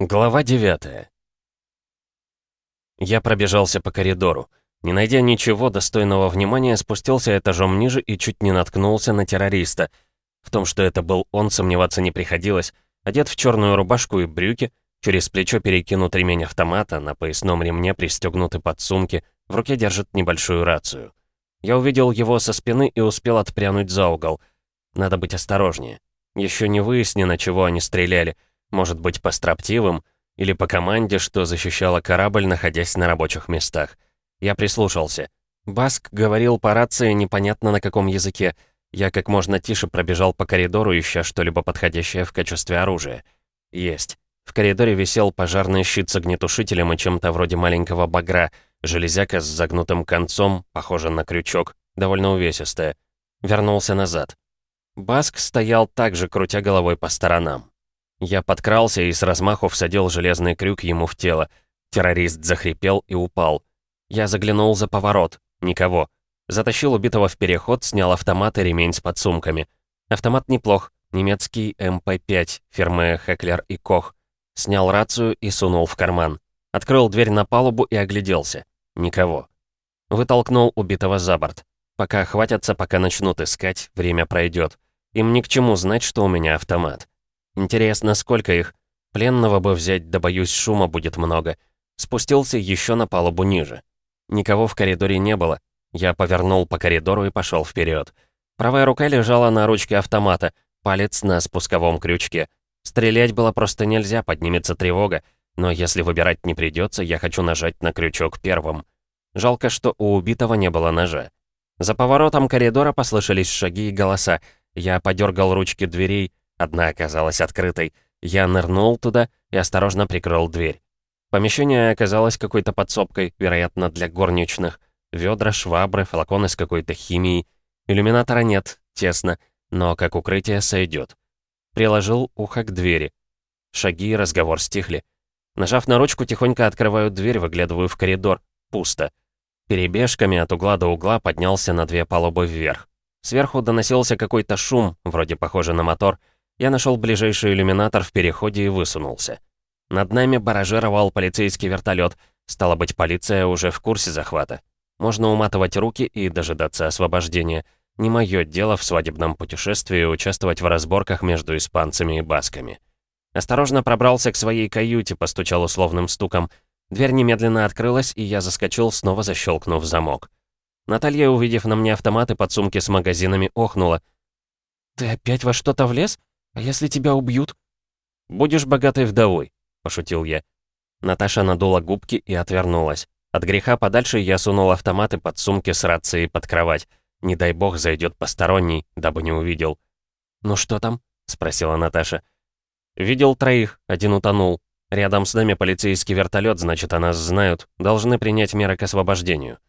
Глава 9 Я пробежался по коридору. Не найдя ничего достойного внимания, спустился этажом ниже и чуть не наткнулся на террориста. В том, что это был он, сомневаться не приходилось. Одет в черную рубашку и брюки, через плечо перекинут ремень автомата, на поясном ремне пристегнуты подсумки, в руке держит небольшую рацию. Я увидел его со спины и успел отпрянуть за угол. Надо быть осторожнее. Еще не выяснено, чего они стреляли — может быть, по строптивым или по команде, что защищала корабль, находясь на рабочих местах. Я прислушался. Баск говорил по рации непонятно на каком языке. Я как можно тише пробежал по коридору, ища что-либо подходящее в качестве оружия. Есть. В коридоре висел пожарный щит с огнетушителем и чем-то вроде маленького багра, железяка с загнутым концом, похожа на крючок, довольно увесистая. Вернулся назад. Баск стоял так же, крутя головой по сторонам. Я подкрался и с размаху всадил железный крюк ему в тело. Террорист захрипел и упал. Я заглянул за поворот. Никого. Затащил убитого в переход, снял автомат и ремень с подсумками. Автомат неплох. Немецкий МП-5 фирмы Хеклер и Кох. Снял рацию и сунул в карман. Открыл дверь на палубу и огляделся. Никого. Вытолкнул убитого за борт. Пока хватятся, пока начнут искать, время пройдет. Им ни к чему знать, что у меня автомат. Интересно, сколько их? Пленного бы взять, да боюсь, шума будет много. Спустился еще на палубу ниже. Никого в коридоре не было. Я повернул по коридору и пошел вперед. Правая рука лежала на ручке автомата, палец на спусковом крючке. Стрелять было просто нельзя, поднимется тревога. Но если выбирать не придется, я хочу нажать на крючок первым. Жалко, что у убитого не было ножа. За поворотом коридора послышались шаги и голоса. Я подергал ручки дверей, Одна оказалась открытой. Я нырнул туда и осторожно прикрыл дверь. Помещение оказалось какой-то подсобкой, вероятно, для горничных. Ведра, швабры, флаконы с какой-то химией. Иллюминатора нет, тесно, но как укрытие сойдет. Приложил ухо к двери. Шаги и разговор стихли. Нажав на ручку, тихонько открываю дверь, выглядываю в коридор. Пусто. Перебежками от угла до угла поднялся на две палубы вверх. Сверху доносился какой-то шум, вроде похожий на мотор, я нашел ближайший иллюминатор в переходе и высунулся. Над нами баражировал полицейский вертолет. Стало быть, полиция уже в курсе захвата. Можно уматывать руки и дожидаться освобождения. Не мое дело в свадебном путешествии участвовать в разборках между испанцами и басками. Осторожно пробрался к своей каюте, постучал условным стуком. Дверь немедленно открылась, и я заскочил, снова защелкнув замок. Наталья, увидев на мне автоматы под сумки с магазинами, охнула. «Ты опять во что-то влез? «А если тебя убьют?» «Будешь богатой вдовой», — пошутил я. Наташа надула губки и отвернулась. От греха подальше я сунул автоматы под сумки с рацией под кровать. Не дай бог зайдет посторонний, дабы не увидел. «Ну что там?» — спросила Наташа. «Видел троих, один утонул. Рядом с нами полицейский вертолет, значит, о нас знают. Должны принять меры к освобождению».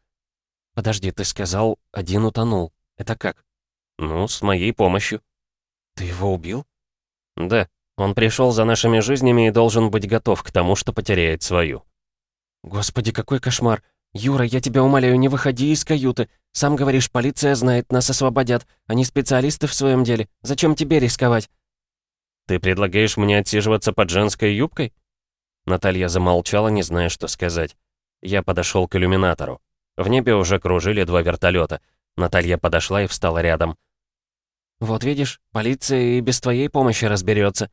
«Подожди, ты сказал, один утонул. Это как?» «Ну, с моей помощью». «Ты его убил?» «Да, он пришел за нашими жизнями и должен быть готов к тому, что потеряет свою». «Господи, какой кошмар! Юра, я тебя умоляю, не выходи из каюты. Сам говоришь, полиция знает, нас освободят. Они специалисты в своем деле. Зачем тебе рисковать?» «Ты предлагаешь мне отсиживаться под женской юбкой?» Наталья замолчала, не зная, что сказать. Я подошел к иллюминатору. В небе уже кружили два вертолета. Наталья подошла и встала рядом. «Вот видишь, полиция и без твоей помощи разберется.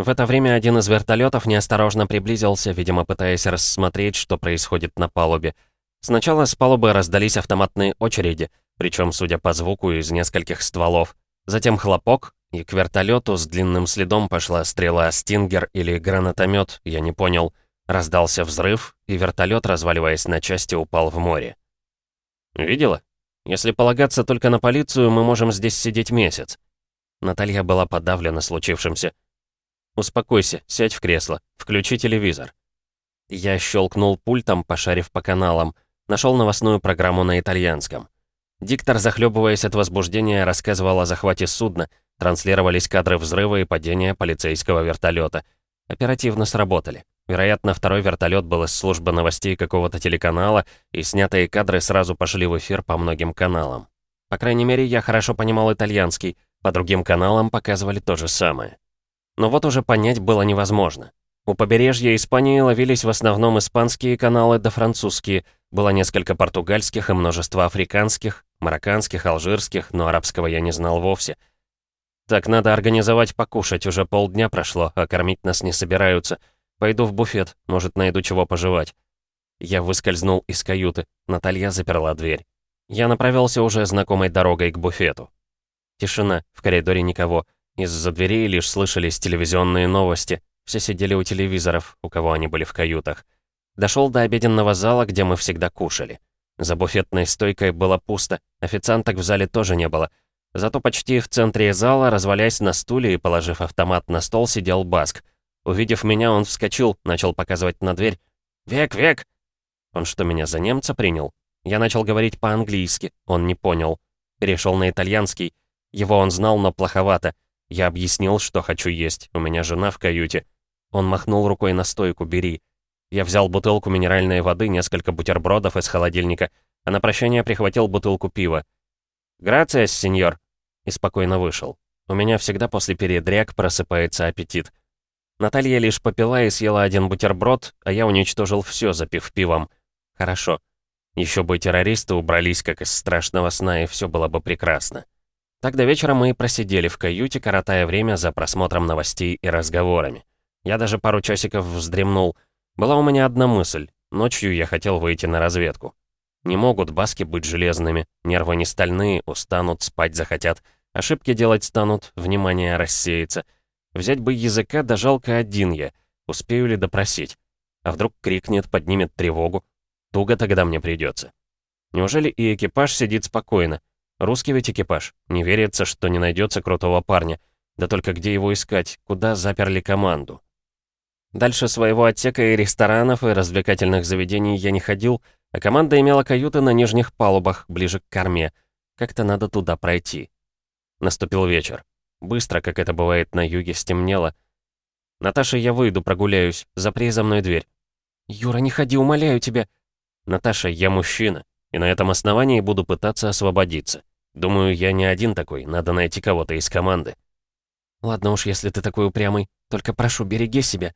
В это время один из вертолетов неосторожно приблизился, видимо, пытаясь рассмотреть, что происходит на палубе. Сначала с палубы раздались автоматные очереди, причем, судя по звуку, из нескольких стволов. Затем хлопок, и к вертолету с длинным следом пошла стрела «Стингер» или гранатомет, я не понял. Раздался взрыв, и вертолет, разваливаясь на части, упал в море. «Видела?» Если полагаться только на полицию, мы можем здесь сидеть месяц». Наталья была подавлена случившимся. «Успокойся, сядь в кресло, включи телевизор». Я щелкнул пультом, пошарив по каналам. Нашел новостную программу на итальянском. Диктор, захлебываясь от возбуждения, рассказывал о захвате судна. Транслировались кадры взрыва и падения полицейского вертолета. Оперативно сработали. Вероятно, второй вертолет был из службы новостей какого-то телеканала, и снятые кадры сразу пошли в эфир по многим каналам. По крайней мере, я хорошо понимал итальянский, по другим каналам показывали то же самое. Но вот уже понять было невозможно. У побережья Испании ловились в основном испанские каналы да французские, было несколько португальских и множество африканских, марокканских, алжирских, но арабского я не знал вовсе. Так, надо организовать покушать, уже полдня прошло, а кормить нас не собираются. Пойду в буфет, может, найду чего пожевать. Я выскользнул из каюты, Наталья заперла дверь. Я направился уже знакомой дорогой к буфету. Тишина, в коридоре никого. Из-за дверей лишь слышались телевизионные новости. Все сидели у телевизоров, у кого они были в каютах. Дошел до обеденного зала, где мы всегда кушали. За буфетной стойкой было пусто, официанток в зале тоже не было. Зато почти в центре зала, развалясь на стуле и положив автомат на стол, сидел Баск. Увидев меня, он вскочил, начал показывать на дверь. «Век, век!» Он что, меня за немца принял? Я начал говорить по-английски, он не понял. Перешел на итальянский. Его он знал, но плоховато. Я объяснил, что хочу есть, у меня жена в каюте. Он махнул рукой на стойку, бери. Я взял бутылку минеральной воды, несколько бутербродов из холодильника, а на прощание прихватил бутылку пива. «Грациас, сеньор!» И спокойно вышел. У меня всегда после передряг просыпается аппетит. Наталья лишь попила и съела один бутерброд, а я уничтожил все, запив пивом. Хорошо. Еще бы террористы убрались, как из страшного сна, и все было бы прекрасно. Так до вечера мы и просидели в каюте, коротая время за просмотром новостей и разговорами. Я даже пару часиков вздремнул. Была у меня одна мысль. Ночью я хотел выйти на разведку. Не могут баски быть железными, нервы не стальные, устанут, спать захотят. Ошибки делать станут, внимание рассеется. Взять бы языка, да жалко один я. Успею ли допросить? А вдруг крикнет, поднимет тревогу? Туго тогда мне придется. Неужели и экипаж сидит спокойно? Русский ведь экипаж. Не верится, что не найдется крутого парня. Да только где его искать? Куда заперли команду? Дальше своего отсека и ресторанов, и развлекательных заведений я не ходил, а команда имела каюты на нижних палубах, ближе к корме. Как-то надо туда пройти. Наступил вечер. Быстро, как это бывает на юге, стемнело. «Наташа, я выйду, прогуляюсь. Запри за мной дверь». «Юра, не ходи, умоляю тебя». «Наташа, я мужчина, и на этом основании буду пытаться освободиться. Думаю, я не один такой, надо найти кого-то из команды. Ладно уж, если ты такой упрямый. Только прошу, береги себя.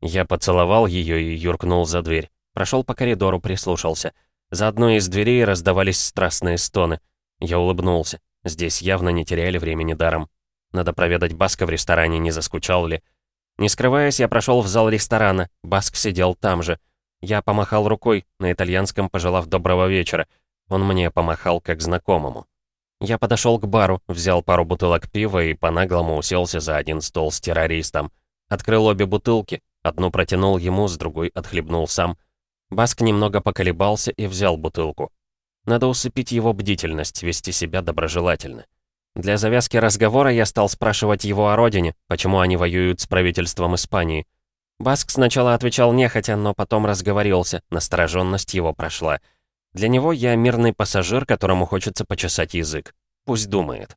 Я поцеловал ее и юркнул за дверь. Прошел по коридору, прислушался. За одной из дверей раздавались страстные стоны. Я улыбнулся. Здесь явно не теряли времени даром. Надо проведать Баска в ресторане, не заскучал ли. Не скрываясь, я прошел в зал ресторана. Баск сидел там же. Я помахал рукой, на итальянском пожелав доброго вечера. Он мне помахал как знакомому. Я подошел к бару, взял пару бутылок пива и по-наглому уселся за один стол с террористом. Открыл обе бутылки, одну протянул ему, с другой отхлебнул сам. Баск немного поколебался и взял бутылку. Надо усыпить его бдительность, вести себя доброжелательно. Для завязки разговора я стал спрашивать его о родине, почему они воюют с правительством Испании. Баск сначала отвечал нехотя, но потом разговорился, настороженность его прошла — для него я мирный пассажир, которому хочется почесать язык. Пусть думает.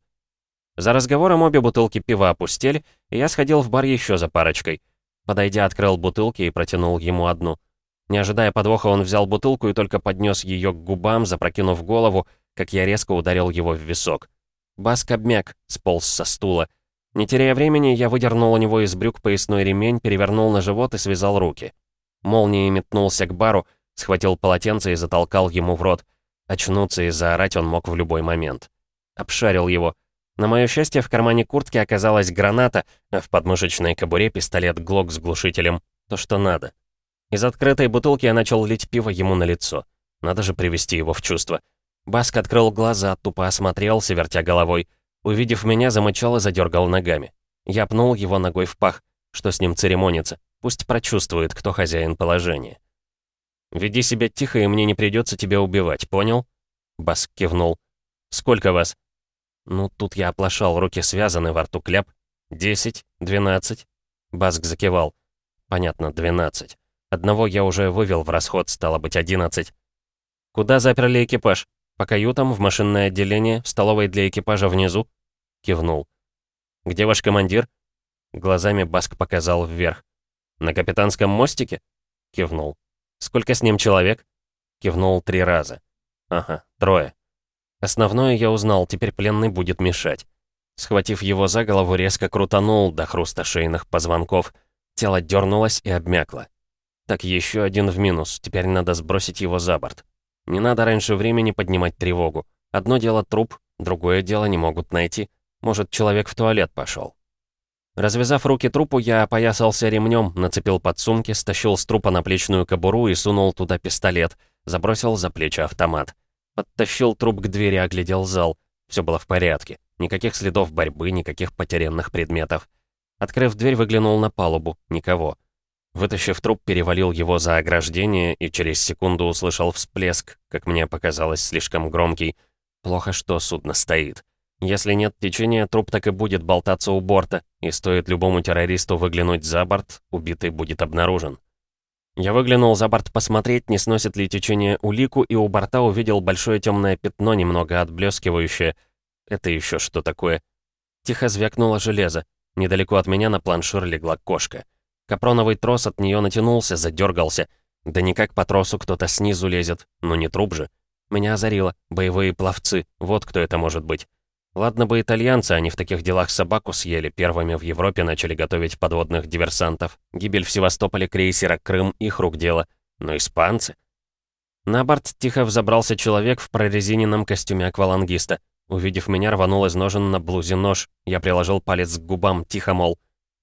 За разговором обе бутылки пива опустили, и я сходил в бар еще за парочкой. Подойдя, открыл бутылки и протянул ему одну. Не ожидая подвоха, он взял бутылку и только поднес ее к губам, запрокинув голову, как я резко ударил его в висок. Баск обмяк, сполз со стула. Не теряя времени, я выдернул у него из брюк поясной ремень, перевернул на живот и связал руки. Молнией метнулся к бару, Схватил полотенце и затолкал ему в рот. Очнуться и заорать он мог в любой момент. Обшарил его. На мое счастье, в кармане куртки оказалась граната, а в подмышечной кобуре пистолет Глок с глушителем. То, что надо. Из открытой бутылки я начал лить пиво ему на лицо. Надо же привести его в чувство. Баск открыл глаза, тупо осмотрелся, вертя головой. Увидев меня, замычал и задергал ногами. Я пнул его ногой в пах. Что с ним церемониться? Пусть прочувствует, кто хозяин положения. «Веди себя тихо, и мне не придется тебя убивать, понял?» Баск кивнул. «Сколько вас?» Ну, тут я оплошал, руки связаны, во рту кляп. «Десять? Двенадцать?» Баск закивал. «Понятно, двенадцать. Одного я уже вывел в расход, стало быть, одиннадцать. Куда заперли экипаж? По каютам, в машинное отделение, в столовой для экипажа внизу?» Кивнул. «Где ваш командир?» Глазами Баск показал вверх. «На капитанском мостике?» Кивнул. «Сколько с ним человек?» Кивнул три раза. «Ага, трое. Основное я узнал, теперь пленный будет мешать». Схватив его за голову, резко крутанул до хруста шейных позвонков. Тело дернулось и обмякло. Так, еще один в минус, теперь надо сбросить его за борт. Не надо раньше времени поднимать тревогу. Одно дело труп, другое дело не могут найти. Может, человек в туалет пошел. Развязав руки трупу, я опоясался ремнем, нацепил подсумки, стащил с трупа наплечную кобуру и сунул туда пистолет, забросил за плечи автомат. Подтащил труп к двери, оглядел зал. Все было в порядке. Никаких следов борьбы, никаких потерянных предметов. Открыв дверь, выглянул на палубу. Никого. Вытащив труп, перевалил его за ограждение и через секунду услышал всплеск, как мне показалось, слишком громкий. Плохо, что судно стоит. Если нет течения, труп так и будет болтаться у борта, и стоит любому террористу выглянуть за борт, убитый будет обнаружен. Я выглянул за борт посмотреть, не сносит ли течение улику, и у борта увидел большое темное пятно, немного отблескивающее. Это еще что такое? Тихо звякнуло железо. Недалеко от меня на планшир легла кошка. Капроновый трос от нее натянулся, задергался. Да никак по тросу кто-то снизу лезет, но не труп же. Меня озарило. Боевые пловцы. Вот кто это может быть. Ладно бы итальянцы, они в таких делах собаку съели, первыми в Европе начали готовить подводных диверсантов. Гибель в Севастополе крейсера «Крым» — их рук дело. Но испанцы? На борт тихо взобрался человек в прорезиненном костюме аквалангиста. Увидев меня, рванул из ножен на блузе нож. Я приложил палец к губам, тихо, мол.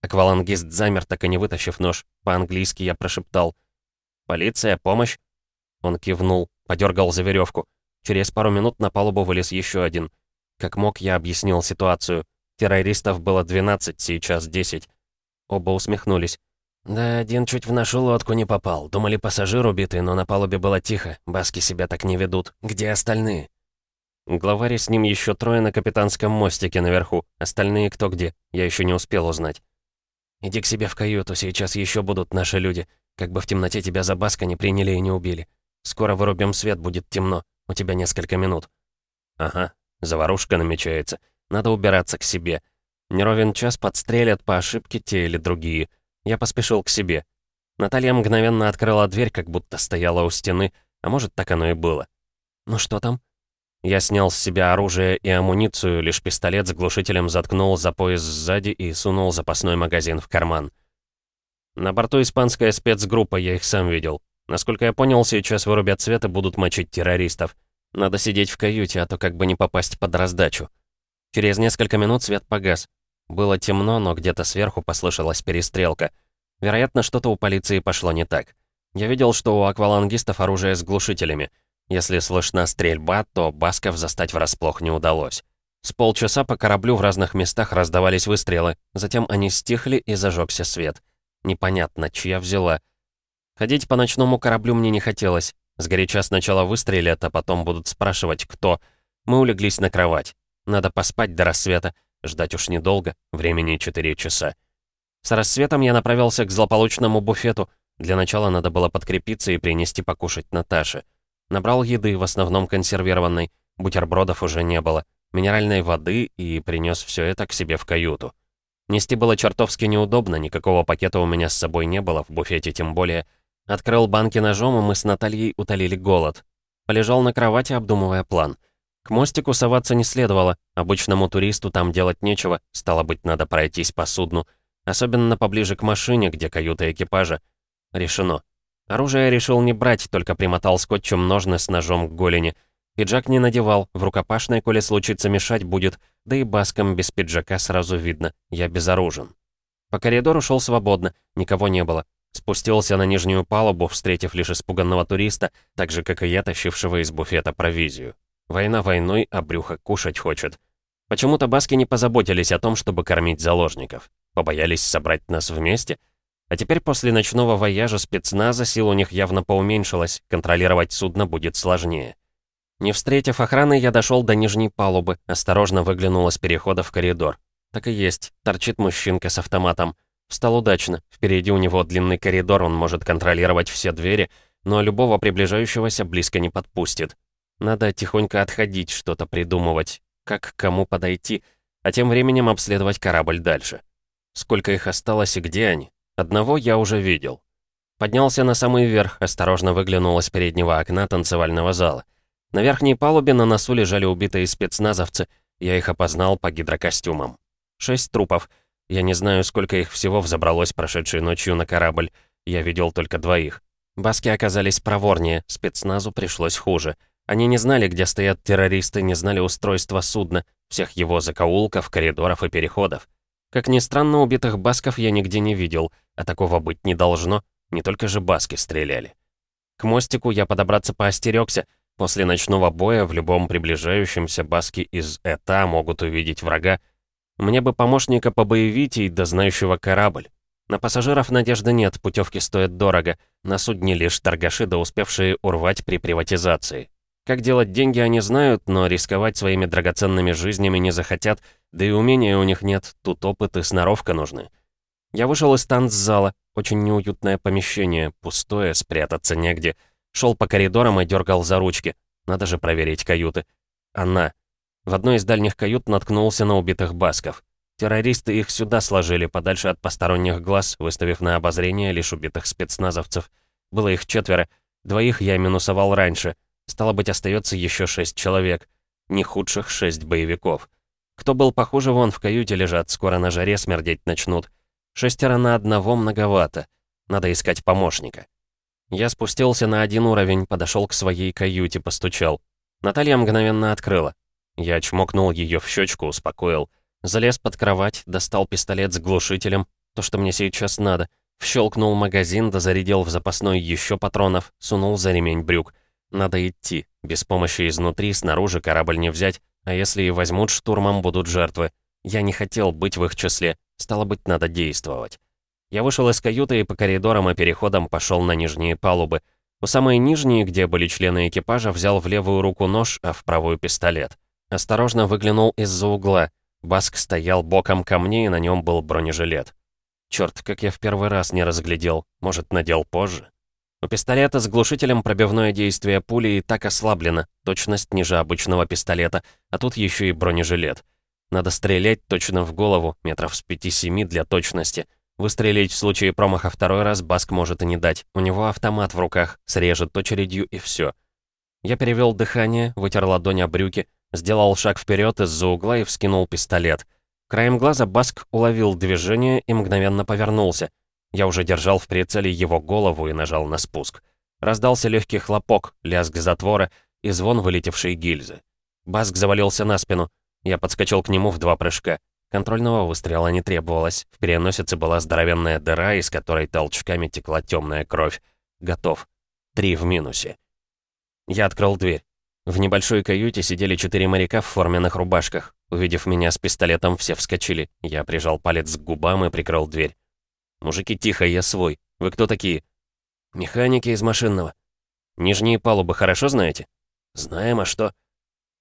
Аквалангист замер, так и не вытащив нож. По-английски я прошептал. «Полиция, помощь!» Он кивнул, подергал за веревку. Через пару минут на палубу вылез еще один. Как мог, я объяснил ситуацию. Террористов было 12, сейчас 10. Оба усмехнулись. «Да, один чуть в нашу лодку не попал. Думали, пассажир убитый, но на палубе было тихо. Баски себя так не ведут. Где остальные?» Главарь с ним еще трое на капитанском мостике наверху. Остальные кто где, я еще не успел узнать. «Иди к себе в каюту, сейчас еще будут наши люди. Как бы в темноте тебя за Баска не приняли и не убили. Скоро вырубим свет, будет темно. У тебя несколько минут». «Ага, заварушка намечается. Надо убираться к себе. Неровен час подстрелят по ошибке те или другие. Я поспешил к себе. Наталья мгновенно открыла дверь, как будто стояла у стены, а может, так оно и было. «Ну что там?» Я снял с себя оружие и амуницию, лишь пистолет с глушителем заткнул за пояс сзади и сунул запасной магазин в карман. На борту испанская спецгруппа, я их сам видел. Насколько я понял, сейчас вырубят свет и будут мочить террористов. Надо сидеть в каюте, а то как бы не попасть под раздачу. Через несколько минут свет погас. Было темно, но где-то сверху послышалась перестрелка. Вероятно, что-то у полиции пошло не так. Я видел, что у аквалангистов оружие с глушителями — если слышна стрельба, то Басков застать врасплох не удалось. С полчаса по кораблю в разных местах раздавались выстрелы, затем они стихли и зажегся свет. Непонятно, чья взяла. Ходить по ночному кораблю мне не хотелось. Сгоряча сначала выстрелят, а потом будут спрашивать, кто. Мы улеглись на кровать. Надо поспать до рассвета. Ждать уж недолго, времени 4 часа. С рассветом я направился к злополучному буфету. Для начала надо было подкрепиться и принести покушать Наташе. Набрал еды, в основном консервированной. Бутербродов уже не было. Минеральной воды и принес все это к себе в каюту. Нести было чертовски неудобно, никакого пакета у меня с собой не было, в буфете тем более. Открыл банки ножом, и мы с Натальей утолили голод. Полежал на кровати, обдумывая план. К мостику соваться не следовало, обычному туристу там делать нечего, стало быть, надо пройтись по судну. Особенно поближе к машине, где каюта экипажа. Решено. Оружие решил не брать, только примотал скотчем ножны с ножом к голени. Пиджак не надевал, в рукопашной, коли случится мешать, будет, да и баском без пиджака сразу видно, я безоружен. По коридору шел свободно, никого не было. Спустился на нижнюю палубу, встретив лишь испуганного туриста, так же, как и я, тащившего из буфета провизию. Война войной, а брюхо кушать хочет. Почему-то баски не позаботились о том, чтобы кормить заложников. Побоялись собрать нас вместе — а теперь после ночного вояжа спецназа сил у них явно поуменьшилось, контролировать судно будет сложнее. Не встретив охраны, я дошел до нижней палубы, осторожно выглянул из перехода в коридор. Так и есть, торчит мужчинка с автоматом. Встал удачно, впереди у него длинный коридор, он может контролировать все двери, но любого приближающегося близко не подпустит. Надо тихонько отходить, что-то придумывать, как к кому подойти, а тем временем обследовать корабль дальше. Сколько их осталось и где они? Одного я уже видел. Поднялся на самый верх, осторожно выглянул из переднего окна танцевального зала. На верхней палубе на носу лежали убитые спецназовцы, я их опознал по гидрокостюмам. Шесть трупов. Я не знаю, сколько их всего взобралось прошедшей ночью на корабль. Я видел только двоих. Баски оказались проворнее, спецназу пришлось хуже. Они не знали, где стоят террористы, не знали устройства судна, всех его закоулков, коридоров и переходов. Как ни странно, убитых басков я нигде не видел, а такого быть не должно, не только же баски стреляли. К мостику я подобраться поостерёгся. После ночного боя в любом приближающемся баски из ЭТА могут увидеть врага. Мне бы помощника по боевитей, да знающего корабль. На пассажиров надежды нет, путевки стоят дорого. На судне лишь торгаши, да успевшие урвать при приватизации. Как делать деньги они знают, но рисковать своими драгоценными жизнями не захотят, да и умения у них нет, тут опыт и сноровка нужны. Я вышел из танцзала, очень неуютное помещение, пустое, спрятаться негде. Шел по коридорам и дергал за ручки. Надо же проверить каюты. Она. В одной из дальних кают наткнулся на убитых басков. Террористы их сюда сложили, подальше от посторонних глаз, выставив на обозрение лишь убитых спецназовцев. Было их четверо. Двоих я минусовал раньше. Стало быть, остается еще шесть человек. Не худших шесть боевиков. Кто был похуже, вон в каюте лежат, скоро на жаре смердеть начнут. Шестеро на одного многовато. Надо искать помощника. Я спустился на один уровень, подошел к своей каюте, постучал. Наталья мгновенно открыла. Я чмокнул ее в щечку, успокоил. Залез под кровать, достал пистолет с глушителем, то, что мне сейчас надо. Вщелкнул магазин, да зарядил в запасной еще патронов, сунул за ремень брюк. Надо идти. Без помощи изнутри, снаружи корабль не взять, а если и возьмут штурмом, будут жертвы. Я не хотел быть в их числе, стало быть, надо действовать. Я вышел из каюты и по коридорам и переходам пошел на нижние палубы. У самой нижней, где были члены экипажа, взял в левую руку нож, а в правую пистолет. Осторожно выглянул из-за угла. Баск стоял боком ко мне, и на нем был бронежилет. Черт, как я в первый раз не разглядел. Может, надел позже? У пистолета с глушителем пробивное действие пули и так ослаблено, точность ниже обычного пистолета, а тут еще и бронежилет. Надо стрелять точно в голову, метров с 5-7 для точности. Выстрелить в случае промаха второй раз Баск может и не дать. У него автомат в руках, срежет очередью и все. Я перевел дыхание, вытер ладонь о брюки, Сделал шаг вперед из-за угла и вскинул пистолет. Краем глаза Баск уловил движение и мгновенно повернулся. Я уже держал в прицеле его голову и нажал на спуск. Раздался легкий хлопок, лязг затвора и звон вылетевшей гильзы. Баск завалился на спину. Я подскочил к нему в два прыжка. Контрольного выстрела не требовалось. В переносице была здоровенная дыра, из которой толчками текла темная кровь. Готов. Три в минусе. Я открыл дверь. В небольшой каюте сидели четыре моряка в форменных рубашках. Увидев меня с пистолетом, все вскочили. Я прижал палец к губам и прикрыл дверь. «Мужики, тихо, я свой. Вы кто такие?» «Механики из машинного». «Нижние палубы хорошо знаете?» «Знаем, а что?»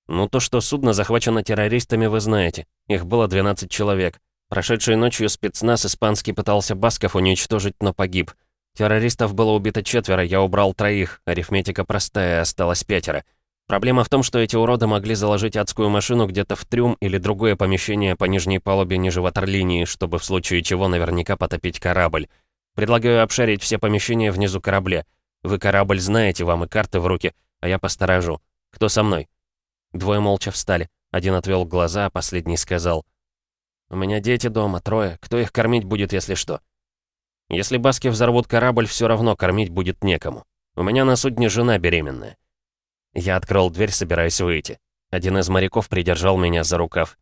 «Ну, то, что судно захвачено террористами, вы знаете. Их было 12 человек. Прошедшей ночью спецназ испанский пытался Басков уничтожить, но погиб. Террористов было убито четверо, я убрал троих. Арифметика простая, осталось пятеро. Проблема в том, что эти уроды могли заложить адскую машину где-то в трюм или другое помещение по нижней палубе ниже ватерлинии, чтобы в случае чего наверняка потопить корабль. Предлагаю обшарить все помещения внизу корабля. Вы корабль знаете, вам и карты в руки, а я посторожу. Кто со мной?» Двое молча встали. Один отвел глаза, а последний сказал. «У меня дети дома, трое. Кто их кормить будет, если что?» «Если баски взорвут корабль, все равно кормить будет некому. У меня на судне жена беременная. Я открыл дверь, собираясь выйти. Один из моряков придержал меня за рукав.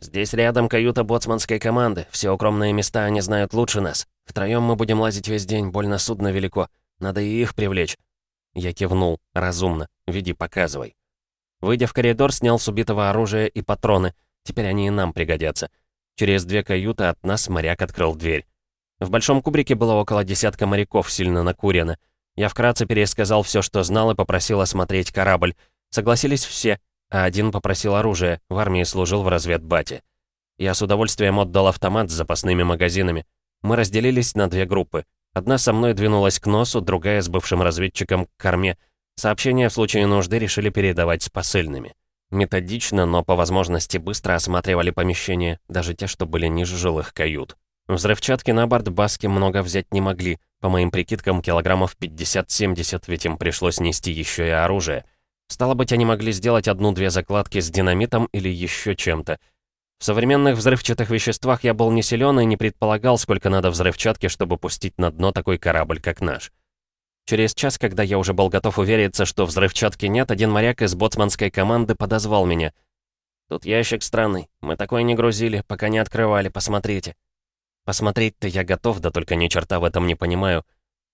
«Здесь рядом каюта боцманской команды. Все укромные места они знают лучше нас. Втроем мы будем лазить весь день, больно судно велико. Надо и их привлечь». Я кивнул. «Разумно. Веди, показывай». Выйдя в коридор, снял с убитого оружие и патроны. Теперь они и нам пригодятся. Через две каюты от нас моряк открыл дверь. В большом кубрике было около десятка моряков, сильно накурено. Я вкратце пересказал все, что знал, и попросил осмотреть корабль. Согласились все, а один попросил оружие, в армии служил в разведбате. Я с удовольствием отдал автомат с запасными магазинами. Мы разделились на две группы. Одна со мной двинулась к носу, другая с бывшим разведчиком к корме. Сообщения в случае нужды решили передавать с посыльными. Методично, но по возможности быстро осматривали помещения, даже те, что были ниже жилых кают. Взрывчатки на борт Баски много взять не могли, по моим прикидкам, килограммов 50-70, ведь им пришлось нести еще и оружие. Стало быть, они могли сделать одну-две закладки с динамитом или еще чем-то. В современных взрывчатых веществах я был не силен и не предполагал, сколько надо взрывчатки, чтобы пустить на дно такой корабль, как наш. Через час, когда я уже был готов увериться, что взрывчатки нет, один моряк из боцманской команды подозвал меня. «Тут ящик странный. Мы такой не грузили, пока не открывали, посмотрите». Посмотреть-то я готов, да только ни черта в этом не понимаю.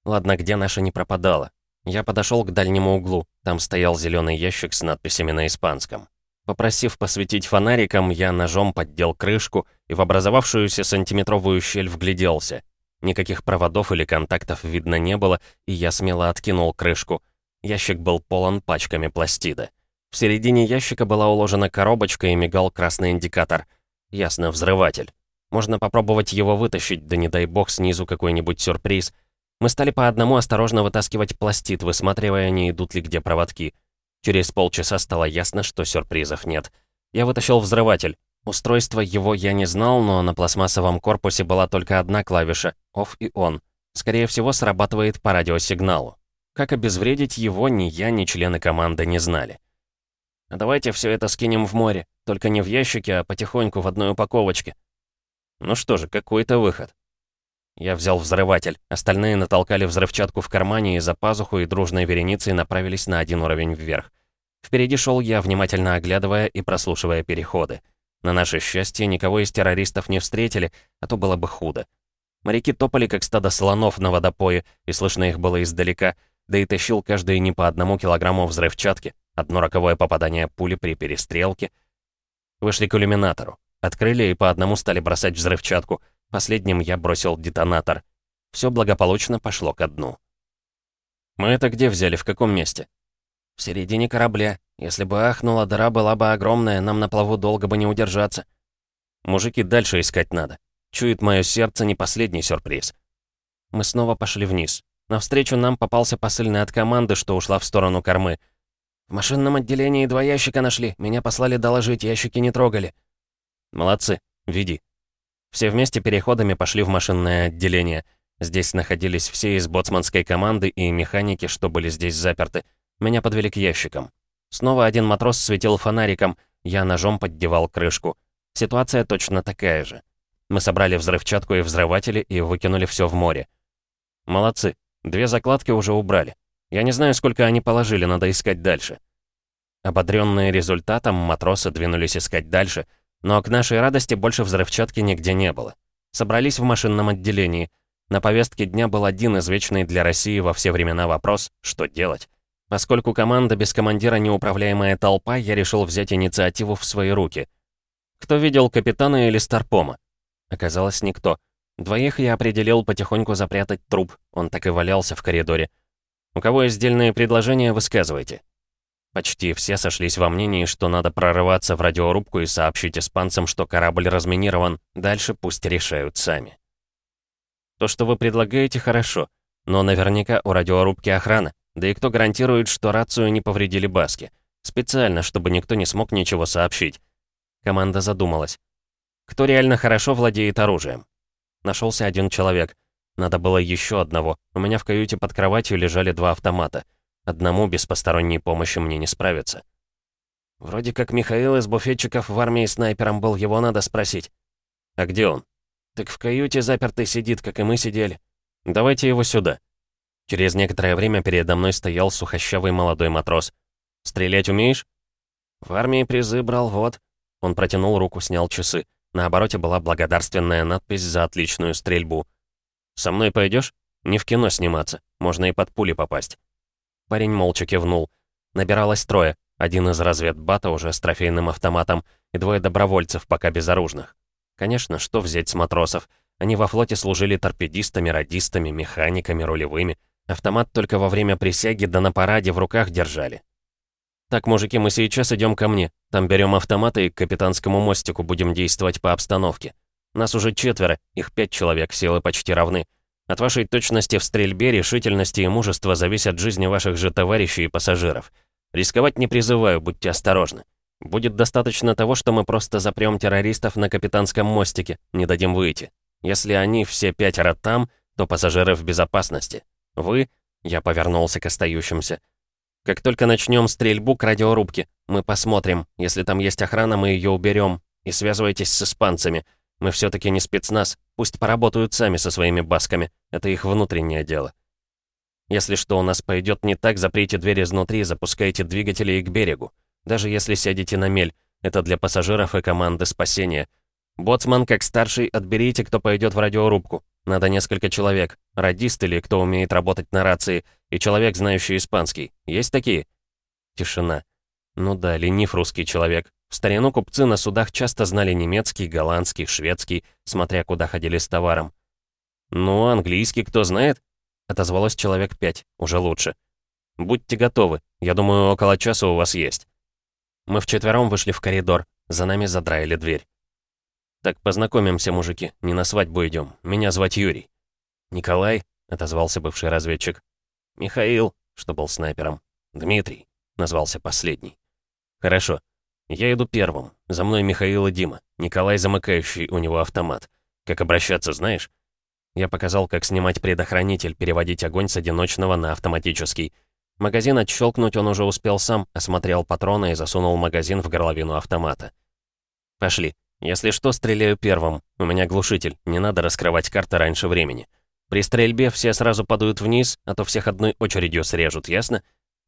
Ладно, где наша не пропадала? Я подошел к дальнему углу. Там стоял зеленый ящик с надписями на испанском. Попросив посветить фонариком, я ножом поддел крышку и в образовавшуюся сантиметровую щель вгляделся. Никаких проводов или контактов видно не было, и я смело откинул крышку. Ящик был полон пачками пластида. В середине ящика была уложена коробочка и мигал красный индикатор. Ясно, взрыватель. Можно попробовать его вытащить, да не дай бог снизу какой-нибудь сюрприз. Мы стали по одному осторожно вытаскивать пластид, высматривая, не идут ли где проводки. Через полчаса стало ясно, что сюрпризов нет. Я вытащил взрыватель. Устройство его я не знал, но на пластмассовом корпусе была только одна клавиша — OFF и ON. Скорее всего, срабатывает по радиосигналу. Как обезвредить его, ни я, ни члены команды не знали. «А давайте все это скинем в море, только не в ящике, а потихоньку в одной упаковочке». Ну что же, какой-то выход. Я взял взрыватель, остальные натолкали взрывчатку в кармане и за пазуху и дружной вереницей направились на один уровень вверх. Впереди шел я, внимательно оглядывая и прослушивая переходы. На наше счастье, никого из террористов не встретили, а то было бы худо. Моряки топали, как стадо слонов на водопое, и слышно их было издалека, да и тащил каждый не по одному килограмму взрывчатки, одно роковое попадание пули при перестрелке. Вышли к иллюминатору, открыли и по одному стали бросать взрывчатку — Последним я бросил детонатор. Все благополучно пошло ко дну. «Мы это где взяли, в каком месте?» «В середине корабля. Если бы ахнула, дыра была бы огромная, нам на плаву долго бы не удержаться». «Мужики, дальше искать надо. Чует мое сердце не последний сюрприз». Мы снова пошли вниз. Навстречу нам попался посыльный от команды, что ушла в сторону кормы. «В машинном отделении два ящика нашли. Меня послали доложить, ящики не трогали». «Молодцы. Веди». Все вместе переходами пошли в машинное отделение. Здесь находились все из боцманской команды и механики, что были здесь заперты. Меня подвели к ящикам. Снова один матрос светил фонариком, я ножом поддевал крышку. Ситуация точно такая же. Мы собрали взрывчатку и взрыватели и выкинули все в море. Молодцы. Две закладки уже убрали. Я не знаю, сколько они положили, надо искать дальше. Ободренные результатом, матросы двинулись искать дальше — но к нашей радости больше взрывчатки нигде не было. Собрались в машинном отделении. На повестке дня был один извечный для России во все времена вопрос «что делать?». Поскольку команда без командира неуправляемая толпа, я решил взять инициативу в свои руки. Кто видел капитана или старпома? Оказалось, никто. Двоих я определил потихоньку запрятать труп, он так и валялся в коридоре. У кого есть дельные предложения, высказывайте. Почти все сошлись во мнении, что надо прорываться в радиорубку и сообщить испанцам, что корабль разминирован. Дальше пусть решают сами. То, что вы предлагаете, хорошо. Но наверняка у радиорубки охрана. Да и кто гарантирует, что рацию не повредили Баски? Специально, чтобы никто не смог ничего сообщить. Команда задумалась. Кто реально хорошо владеет оружием? Нашелся один человек. Надо было еще одного. У меня в каюте под кроватью лежали два автомата. Одному без посторонней помощи мне не справиться. Вроде как Михаил из буфетчиков в армии снайпером был, его надо спросить. А где он? Так в каюте запертый сидит, как и мы сидели. Давайте его сюда. Через некоторое время передо мной стоял сухощавый молодой матрос. «Стрелять умеешь?» «В армии призы брал, вот». Он протянул руку, снял часы. На обороте была благодарственная надпись за отличную стрельбу. «Со мной пойдешь? Не в кино сниматься. Можно и под пули попасть». Парень молча кивнул. Набиралось трое. Один из разведбата уже с трофейным автоматом, и двое добровольцев, пока безоружных. Конечно, что взять с матросов? Они во флоте служили торпедистами, радистами, механиками, рулевыми. Автомат только во время присяги да на параде в руках держали. «Так, мужики, мы сейчас идем ко мне. Там берем автоматы и к капитанскому мостику будем действовать по обстановке. Нас уже четверо, их пять человек, силы почти равны. От вашей точности в стрельбе, решительности и мужества зависят жизни ваших же товарищей и пассажиров. Рисковать не призываю, будьте осторожны. Будет достаточно того, что мы просто запрем террористов на капитанском мостике, не дадим выйти. Если они все пятеро там, то пассажиры в безопасности. Вы, я повернулся к остающимся, как только начнем стрельбу к радиорубке, мы посмотрим. Если там есть охрана, мы ее уберем. И связывайтесь с испанцами. Мы все таки не спецназ. Пусть поработают сами со своими басками. Это их внутреннее дело. Если что у нас пойдет не так, заприте дверь изнутри, запускайте двигатели и к берегу. Даже если сядете на мель, это для пассажиров и команды спасения. Боцман, как старший, отберите, кто пойдет в радиорубку. Надо несколько человек. Радист или кто умеет работать на рации, и человек, знающий испанский. Есть такие? Тишина. Ну да, ленив русский человек. В старину купцы на судах часто знали немецкий, голландский, шведский, смотря куда ходили с товаром. «Ну, английский кто знает?» Отозвалось человек пять, уже лучше. «Будьте готовы, я думаю, около часа у вас есть». Мы вчетвером вышли в коридор, за нами задраили дверь. «Так познакомимся, мужики, не на свадьбу идем. Меня звать Юрий». «Николай?» — отозвался бывший разведчик. «Михаил», что был снайпером. «Дмитрий», — назвался последний. «Хорошо. Я иду первым. За мной Михаил и Дима. Николай замыкающий, у него автомат. Как обращаться, знаешь?» Я показал, как снимать предохранитель, переводить огонь с одиночного на автоматический. Магазин отщелкнуть он уже успел сам, осмотрел патроны и засунул магазин в горловину автомата. «Пошли. Если что, стреляю первым. У меня глушитель, не надо раскрывать карты раньше времени. При стрельбе все сразу падают вниз, а то всех одной очередью срежут, ясно?»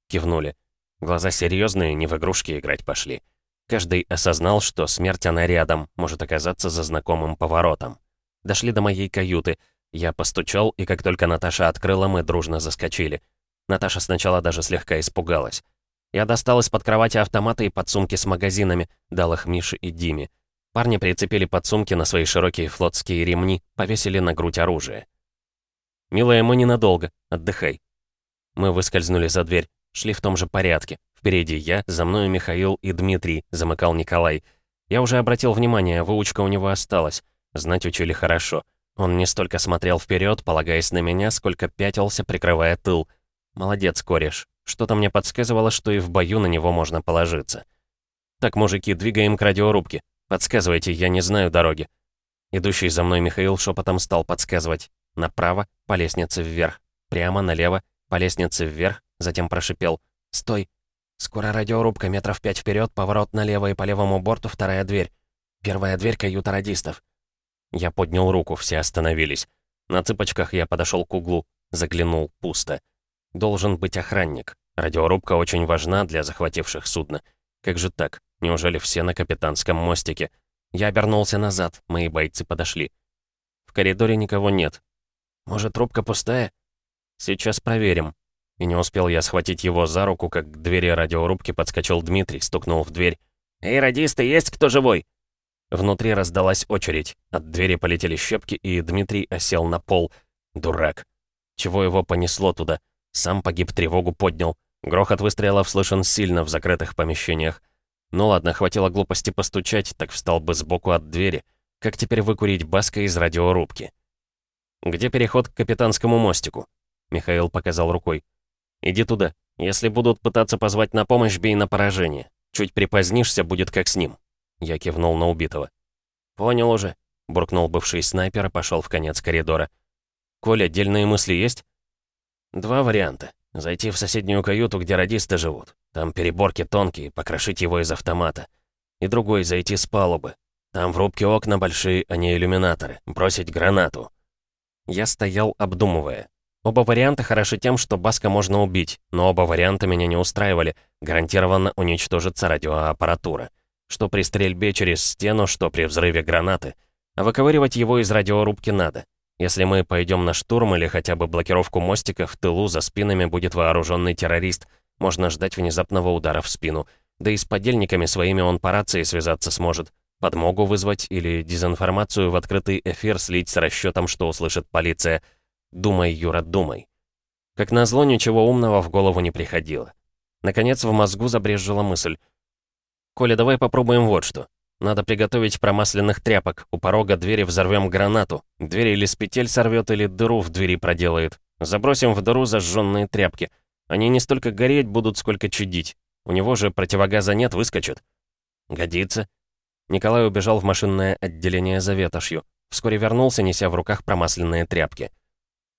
Кивнули. Глаза серьезные, не в игрушки играть пошли. Каждый осознал, что смерть она рядом, может оказаться за знакомым поворотом. Дошли до моей каюты — я постучал, и как только Наташа открыла, мы дружно заскочили. Наташа сначала даже слегка испугалась. Я достал из-под кровати автоматы и подсумки с магазинами, дал их Мише и Диме. Парни прицепили подсумки на свои широкие флотские ремни, повесили на грудь оружие. «Милая, мы ненадолго. Отдыхай». Мы выскользнули за дверь, шли в том же порядке. Впереди я, за мной Михаил и Дмитрий, замыкал Николай. Я уже обратил внимание, выучка у него осталась. Знать учили хорошо. Он не столько смотрел вперед, полагаясь на меня, сколько пятился, прикрывая тыл. Молодец, кореш. Что-то мне подсказывало, что и в бою на него можно положиться. Так, мужики, двигаем к радиорубке. Подсказывайте, я не знаю дороги. Идущий за мной Михаил шепотом стал подсказывать. Направо, по лестнице вверх. Прямо, налево, по лестнице вверх. Затем прошипел. «Стой! Скоро радиорубка, метров пять вперед, поворот налево и по левому борту вторая дверь. Первая дверь каюта радистов. Я поднял руку, все остановились. На цыпочках я подошел к углу, заглянул, пусто. Должен быть охранник. Радиорубка очень важна для захвативших судно. Как же так? Неужели все на капитанском мостике? Я обернулся назад, мои бойцы подошли. В коридоре никого нет. Может, рубка пустая? Сейчас проверим. И не успел я схватить его за руку, как к двери радиорубки подскочил Дмитрий, стукнул в дверь. «Эй, радисты, есть кто живой?» Внутри раздалась очередь. От двери полетели щепки, и Дмитрий осел на пол. Дурак. Чего его понесло туда? Сам погиб, тревогу поднял. Грохот выстрелов слышен сильно в закрытых помещениях. Ну ладно, хватило глупости постучать, так встал бы сбоку от двери. Как теперь выкурить Баска из радиорубки? «Где переход к капитанскому мостику?» Михаил показал рукой. «Иди туда. Если будут пытаться позвать на помощь, бей на поражение. Чуть припозднишься, будет как с ним. Я кивнул на убитого. «Понял уже», — буркнул бывший снайпер и пошел в конец коридора. «Коля, дельные мысли есть?» «Два варианта. Зайти в соседнюю каюту, где радисты живут. Там переборки тонкие, покрошить его из автомата. И другой — зайти с палубы. Там в рубке окна большие, а не иллюминаторы. Бросить гранату». Я стоял, обдумывая. Оба варианта хороши тем, что Баска можно убить, но оба варианта меня не устраивали. Гарантированно уничтожится радиоаппаратура. Что при стрельбе через стену, что при взрыве гранаты. А выковыривать его из радиорубки надо. Если мы пойдем на штурм или хотя бы блокировку мостика, в тылу за спинами будет вооруженный террорист. Можно ждать внезапного удара в спину. Да и с подельниками своими он по рации связаться сможет. Подмогу вызвать или дезинформацию в открытый эфир слить с расчетом, что услышит полиция. Думай, Юра, думай. Как назло, ничего умного в голову не приходило. Наконец в мозгу забрежжила мысль. «Коля, давай попробуем вот что. Надо приготовить промасленных тряпок. У порога двери взорвем гранату. Дверь или с петель сорвет, или дыру в двери проделает. Забросим в дыру зажженные тряпки. Они не столько гореть будут, сколько чудить. У него же противогаза нет, выскочит». «Годится». Николай убежал в машинное отделение за ветошью. Вскоре вернулся, неся в руках промасленные тряпки.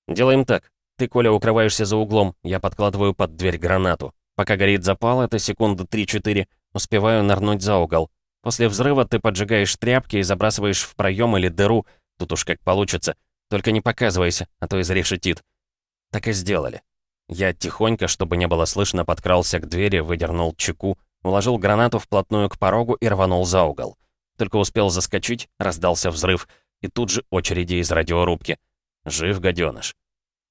«Делаем так. Ты, Коля, укрываешься за углом, я подкладываю под дверь гранату. Пока горит запал, это секунды 3-4, Успеваю нырнуть за угол. После взрыва ты поджигаешь тряпки и забрасываешь в проем или дыру, тут уж как получится. Только не показывайся, а то изрешетит. Так и сделали. Я тихонько, чтобы не было слышно, подкрался к двери, выдернул чеку, уложил гранату вплотную к порогу и рванул за угол. Только успел заскочить, раздался взрыв, и тут же очереди из радиорубки. Жив гаденыш.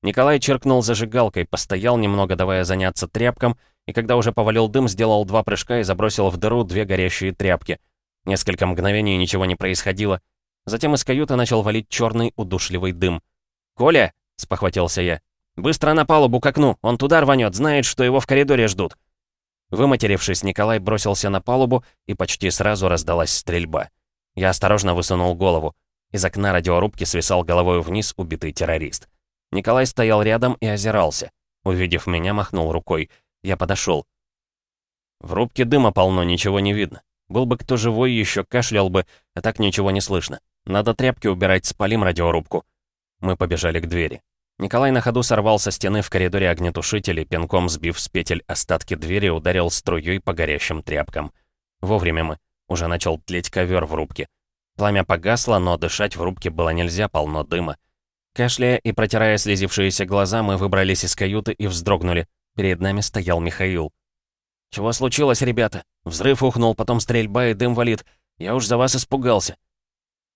Николай черкнул зажигалкой, постоял немного, давая заняться тряпкам, и когда уже повалил дым, сделал два прыжка и забросил в дыру две горящие тряпки. Несколько мгновений ничего не происходило. Затем из каюты начал валить черный удушливый дым. «Коля!» — спохватился я. «Быстро на палубу к окну, он туда рванет, знает, что его в коридоре ждут». Выматерившись, Николай бросился на палубу, и почти сразу раздалась стрельба. Я осторожно высунул голову. Из окна радиорубки свисал головой вниз убитый террорист. Николай стоял рядом и озирался. Увидев меня, махнул рукой. Я подошел. В рубке дыма полно, ничего не видно. Был бы кто живой, еще кашлял бы, а так ничего не слышно. Надо тряпки убирать, спалим радиорубку. Мы побежали к двери. Николай на ходу сорвал со стены в коридоре огнетушитель и, пинком сбив с петель остатки двери, ударил струей по горящим тряпкам. Вовремя мы. Уже начал тлеть ковер в рубке. Пламя погасло, но дышать в рубке было нельзя, полно дыма. Кашляя и протирая слезившиеся глаза, мы выбрались из каюты и вздрогнули. Перед нами стоял Михаил. «Чего случилось, ребята? Взрыв ухнул, потом стрельба и дым валит. Я уж за вас испугался».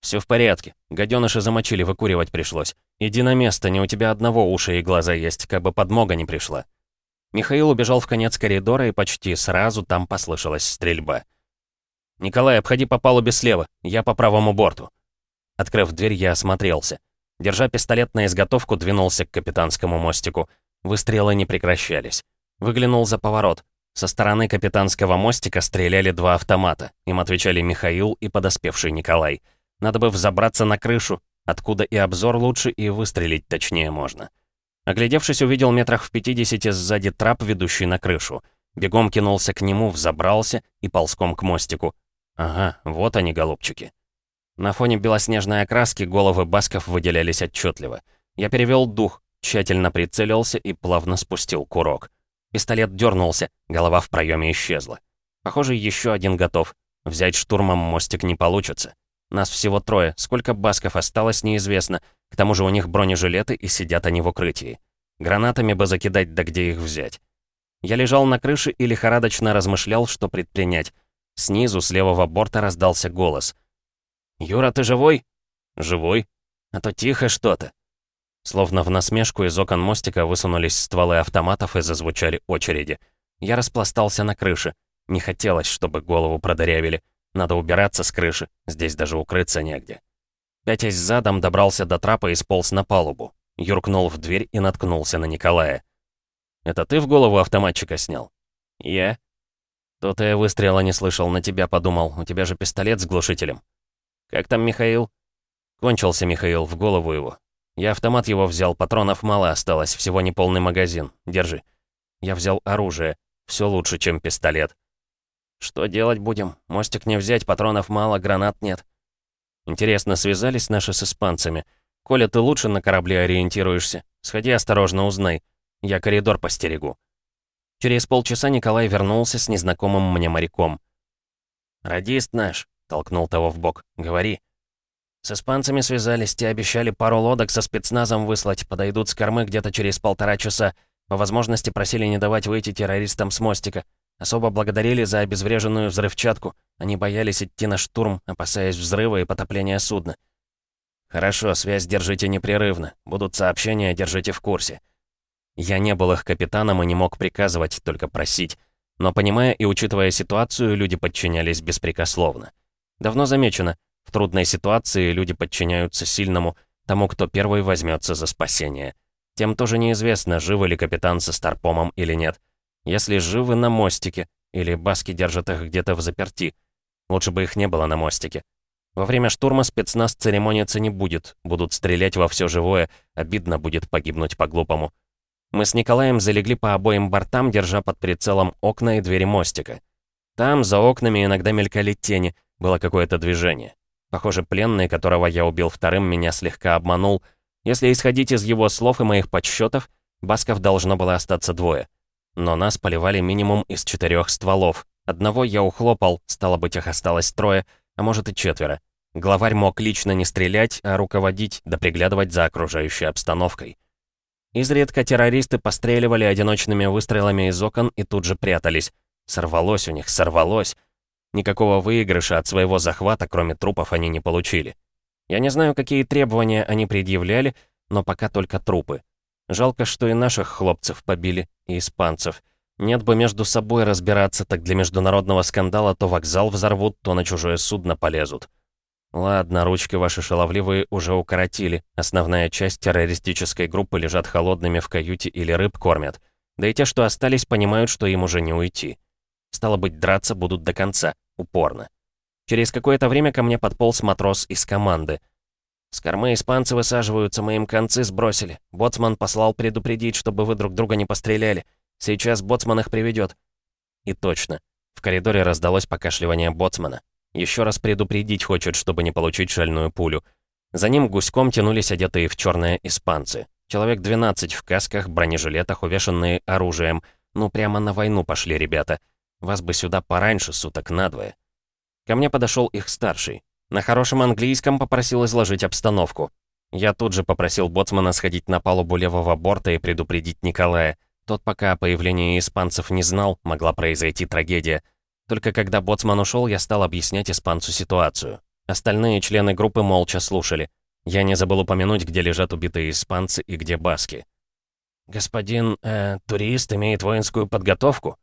«Все в порядке. Гаденыши замочили, выкуривать пришлось. Иди на место, не у тебя одного уши и глаза есть, как бы подмога не пришла». Михаил убежал в конец коридора, и почти сразу там послышалась стрельба. «Николай, обходи по палубе слева, я по правому борту». Открыв дверь, я осмотрелся. Держа пистолет на изготовку, двинулся к капитанскому мостику. Выстрелы не прекращались. Выглянул за поворот. Со стороны капитанского мостика стреляли два автомата. Им отвечали Михаил и подоспевший Николай. Надо бы взобраться на крышу, откуда и обзор лучше, и выстрелить точнее можно. Оглядевшись, увидел метрах в 50 сзади трап, ведущий на крышу. Бегом кинулся к нему, взобрался и ползком к мостику. Ага, вот они, голубчики. На фоне белоснежной окраски головы басков выделялись отчетливо. Я перевел дух, тщательно прицелился и плавно спустил курок. Пистолет дернулся, голова в проеме исчезла. Похоже, еще один готов. Взять штурмом мостик не получится. Нас всего трое, сколько басков осталось, неизвестно. К тому же у них бронежилеты и сидят они в укрытии. Гранатами бы закидать, да где их взять? Я лежал на крыше и лихорадочно размышлял, что предпринять. Снизу, с левого борта раздался голос. «Юра, ты живой?» «Живой. А то тихо что-то». Словно в насмешку из окон мостика высунулись стволы автоматов и зазвучали очереди. Я распластался на крыше. Не хотелось, чтобы голову продырявили. Надо убираться с крыши, здесь даже укрыться негде. Пятясь задом, добрался до трапа и сполз на палубу. Юркнул в дверь и наткнулся на Николая. «Это ты в голову автоматчика снял?» «Я?» «То-то я выстрела не слышал, на тебя подумал. У тебя же пистолет с глушителем». «Как там Михаил?» Кончился Михаил, в голову его. Я автомат его взял, патронов мало осталось, всего неполный магазин. Держи. Я взял оружие. Все лучше, чем пистолет. Что делать будем? Мостик не взять, патронов мало, гранат нет. Интересно, связались наши с испанцами? Коля, ты лучше на корабле ориентируешься. Сходи осторожно, узнай. Я коридор постерегу. Через полчаса Николай вернулся с незнакомым мне моряком. «Радист наш», Толкнул того в бок. «Говори». «С испанцами связались, те обещали пару лодок со спецназом выслать, подойдут с кормы где-то через полтора часа. По возможности просили не давать выйти террористам с мостика. Особо благодарили за обезвреженную взрывчатку. Они боялись идти на штурм, опасаясь взрыва и потопления судна. «Хорошо, связь держите непрерывно. Будут сообщения, держите в курсе». Я не был их капитаном и не мог приказывать, только просить. Но понимая и учитывая ситуацию, люди подчинялись беспрекословно. Давно замечено, в трудной ситуации люди подчиняются сильному, тому, кто первый возьмется за спасение. Тем тоже неизвестно, живы ли капитан со Старпомом или нет. Если живы на мостике, или баски держат их где-то в заперти. Лучше бы их не было на мостике. Во время штурма спецназ церемониться не будет, будут стрелять во все живое, обидно будет погибнуть по-глупому. Мы с Николаем залегли по обоим бортам, держа под прицелом окна и двери мостика. Там, за окнами, иногда мелькали тени, было какое-то движение. Похоже, пленный, которого я убил вторым, меня слегка обманул. Если исходить из его слов и моих подсчетов, басков должно было остаться двое. Но нас поливали минимум из четырех стволов, Одного я ухлопал, стало быть, их осталось трое, а может и четверо. Главарь мог лично не стрелять, а руководить, да приглядывать за окружающей обстановкой. Изредка террористы постреливали одиночными выстрелами из окон и тут же прятались. Сорвалось у них, сорвалось. Никакого выигрыша от своего захвата, кроме трупов, они не получили. Я не знаю, какие требования они предъявляли, но пока только трупы. Жалко, что и наших хлопцев побили, и испанцев. Нет бы между собой разбираться, так для международного скандала то вокзал взорвут, то на чужое судно полезут. Ладно, ручки ваши шаловливые уже укоротили. Основная часть террористической группы лежат холодными в каюте или рыб кормят. Да и те, что остались, понимают, что им уже не уйти. Стало быть, драться будут до конца, упорно. Через какое-то время ко мне подполз матрос из команды. «С кормы испанцы высаживаются, мы им концы сбросили. Боцман послал предупредить, чтобы вы друг друга не постреляли. Сейчас боцман их приведет. И точно. В коридоре раздалось покашливание боцмана. Еще раз предупредить хочет, чтобы не получить шальную пулю. За ним гуськом тянулись одетые в черное испанцы. Человек 12 в касках, бронежилетах, увешанные оружием. Ну, прямо на войну пошли ребята. Вас бы сюда пораньше, суток надвое. Ко мне подошел их старший. На хорошем английском попросил изложить обстановку. Я тут же попросил боцмана сходить на палубу левого борта и предупредить Николая. Тот пока о появлении испанцев не знал, могла произойти трагедия. Только когда боцман ушел, я стал объяснять испанцу ситуацию. Остальные члены группы молча слушали. Я не забыл упомянуть, где лежат убитые испанцы и где баски. «Господин, э, турист имеет воинскую подготовку?»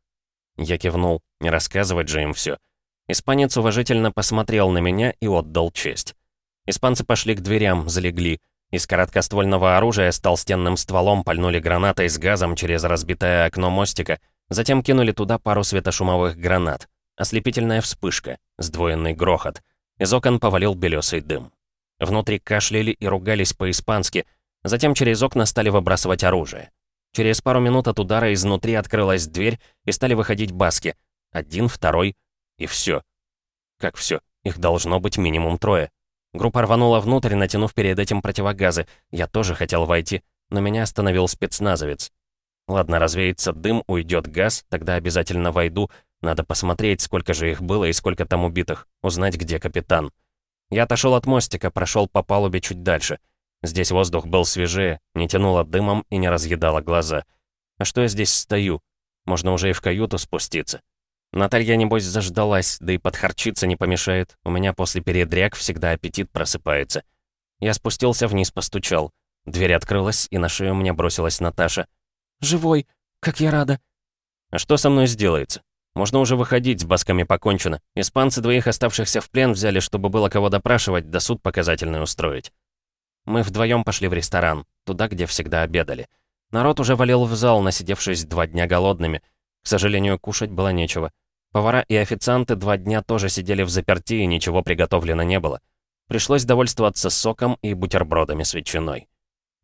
Я кивнул, не рассказывать же им все. Испанец уважительно посмотрел на меня и отдал честь. Испанцы пошли к дверям, залегли. Из короткоствольного оружия с толстенным стволом пальнули гранатой с газом через разбитое окно мостика, затем кинули туда пару светошумовых гранат. Ослепительная вспышка, сдвоенный грохот. Из окон повалил белесый дым. Внутри кашляли и ругались по-испански, затем через окна стали выбрасывать оружие. Через пару минут от удара изнутри открылась дверь и стали выходить баски. Один, второй — и все. Как все? Их должно быть минимум трое. Группа рванула внутрь, натянув перед этим противогазы. Я тоже хотел войти, но меня остановил спецназовец. Ладно, развеется дым, уйдет газ, тогда обязательно войду. Надо посмотреть, сколько же их было и сколько там убитых. Узнать, где капитан. Я отошел от мостика, прошел по палубе чуть дальше. Здесь воздух был свежее, не тянуло дымом и не разъедало глаза. А что я здесь стою? Можно уже и в каюту спуститься. Наталья, небось, заждалась, да и подхарчиться не помешает. У меня после передряг всегда аппетит просыпается. Я спустился вниз, постучал. Дверь открылась, и на шею мне бросилась Наташа. «Живой! Как я рада!» «А что со мной сделается? Можно уже выходить, с басками покончено. Испанцы двоих оставшихся в плен взяли, чтобы было кого допрашивать, да суд показательный устроить». Мы вдвоем пошли в ресторан, туда, где всегда обедали. Народ уже валил в зал, насидевшись два дня голодными — к сожалению, кушать было нечего. Повара и официанты два дня тоже сидели в заперти, и ничего приготовлено не было. Пришлось довольствоваться соком и бутербродами с ветчиной.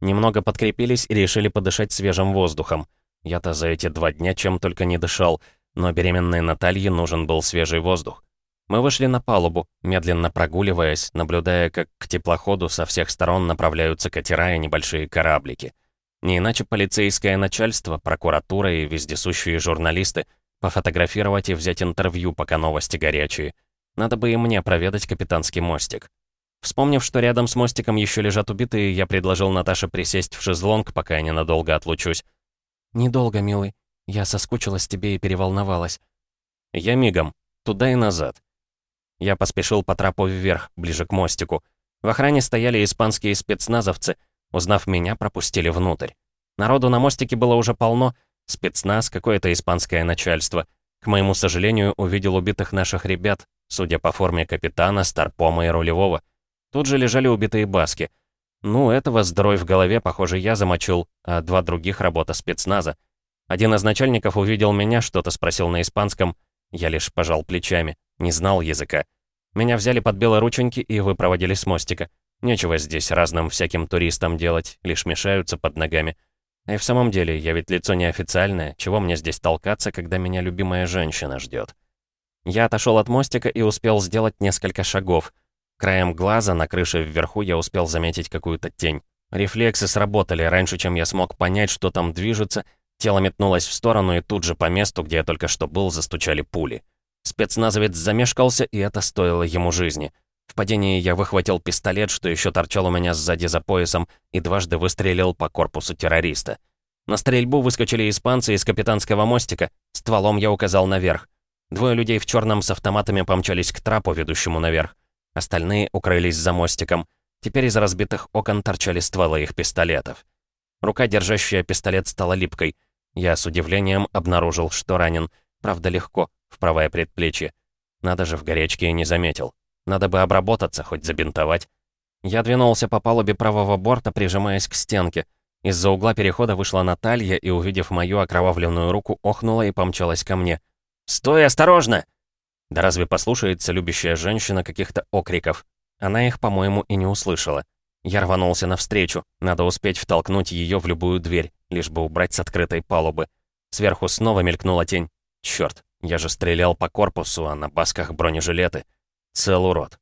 Немного подкрепились и решили подышать свежим воздухом. Я-то за эти два дня чем только не дышал, но беременной Наталье нужен был свежий воздух. Мы вышли на палубу, медленно прогуливаясь, наблюдая, как к теплоходу со всех сторон направляются катера и небольшие кораблики. Не иначе полицейское начальство, прокуратура и вездесущие журналисты пофотографировать и взять интервью, пока новости горячие. Надо бы и мне проведать капитанский мостик. Вспомнив, что рядом с мостиком еще лежат убитые, я предложил Наташе присесть в шезлонг, пока я ненадолго отлучусь. «Недолго, милый. Я соскучилась тебе и переволновалась». «Я мигом. Туда и назад». Я поспешил по трапу вверх, ближе к мостику. В охране стояли испанские спецназовцы — Узнав меня, пропустили внутрь. Народу на мостике было уже полно. Спецназ, какое-то испанское начальство. К моему сожалению, увидел убитых наших ребят, судя по форме капитана, старпома и рулевого. Тут же лежали убитые баски. Ну, этого с в голове, похоже, я замочил, а два других — работа спецназа. Один из начальников увидел меня, что-то спросил на испанском. Я лишь пожал плечами, не знал языка. Меня взяли под белорученьки и выпроводили с мостика. Нечего здесь разным всяким туристам делать, лишь мешаются под ногами. И в самом деле, я ведь лицо неофициальное, чего мне здесь толкаться, когда меня любимая женщина ждет? Я отошел от мостика и успел сделать несколько шагов. Краем глаза на крыше вверху я успел заметить какую-то тень. Рефлексы сработали раньше, чем я смог понять, что там движется. Тело метнулось в сторону, и тут же по месту, где я только что был, застучали пули. Спецназовец замешкался, и это стоило ему жизни. В падении я выхватил пистолет, что еще торчал у меня сзади за поясом, и дважды выстрелил по корпусу террориста. На стрельбу выскочили испанцы из капитанского мостика. Стволом я указал наверх. Двое людей в черном с автоматами помчались к трапу, ведущему наверх. Остальные укрылись за мостиком. Теперь из разбитых окон торчали стволы их пистолетов. Рука, держащая пистолет, стала липкой. Я с удивлением обнаружил, что ранен. Правда, легко, в правое предплечье. Надо же, в горячке не заметил. Надо бы обработаться, хоть забинтовать. Я двинулся по палубе правого борта, прижимаясь к стенке. Из-за угла перехода вышла Наталья и, увидев мою окровавленную руку, охнула и помчалась ко мне. «Стой, осторожно!» Да разве послушается любящая женщина каких-то окриков? Она их, по-моему, и не услышала. Я рванулся навстречу. Надо успеть втолкнуть ее в любую дверь, лишь бы убрать с открытой палубы. Сверху снова мелькнула тень. Черт, я же стрелял по корпусу, а на басках бронежилеты. Цел урод.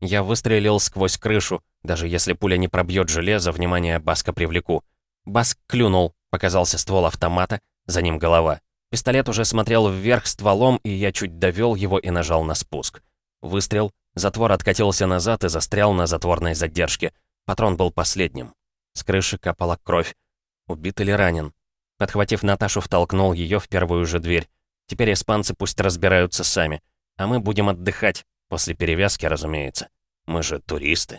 Я выстрелил сквозь крышу. Даже если пуля не пробьет железо, внимание Баска привлеку. Баск клюнул, показался ствол автомата, за ним голова. Пистолет уже смотрел вверх стволом, и я чуть довел его и нажал на спуск. Выстрел, затвор откатился назад и застрял на затворной задержке. Патрон был последним. С крыши капала кровь. Убит или ранен? Подхватив Наташу, втолкнул ее в первую же дверь. Теперь испанцы пусть разбираются сами. А мы будем отдыхать, После перевязки, разумеется. Мы же туристы.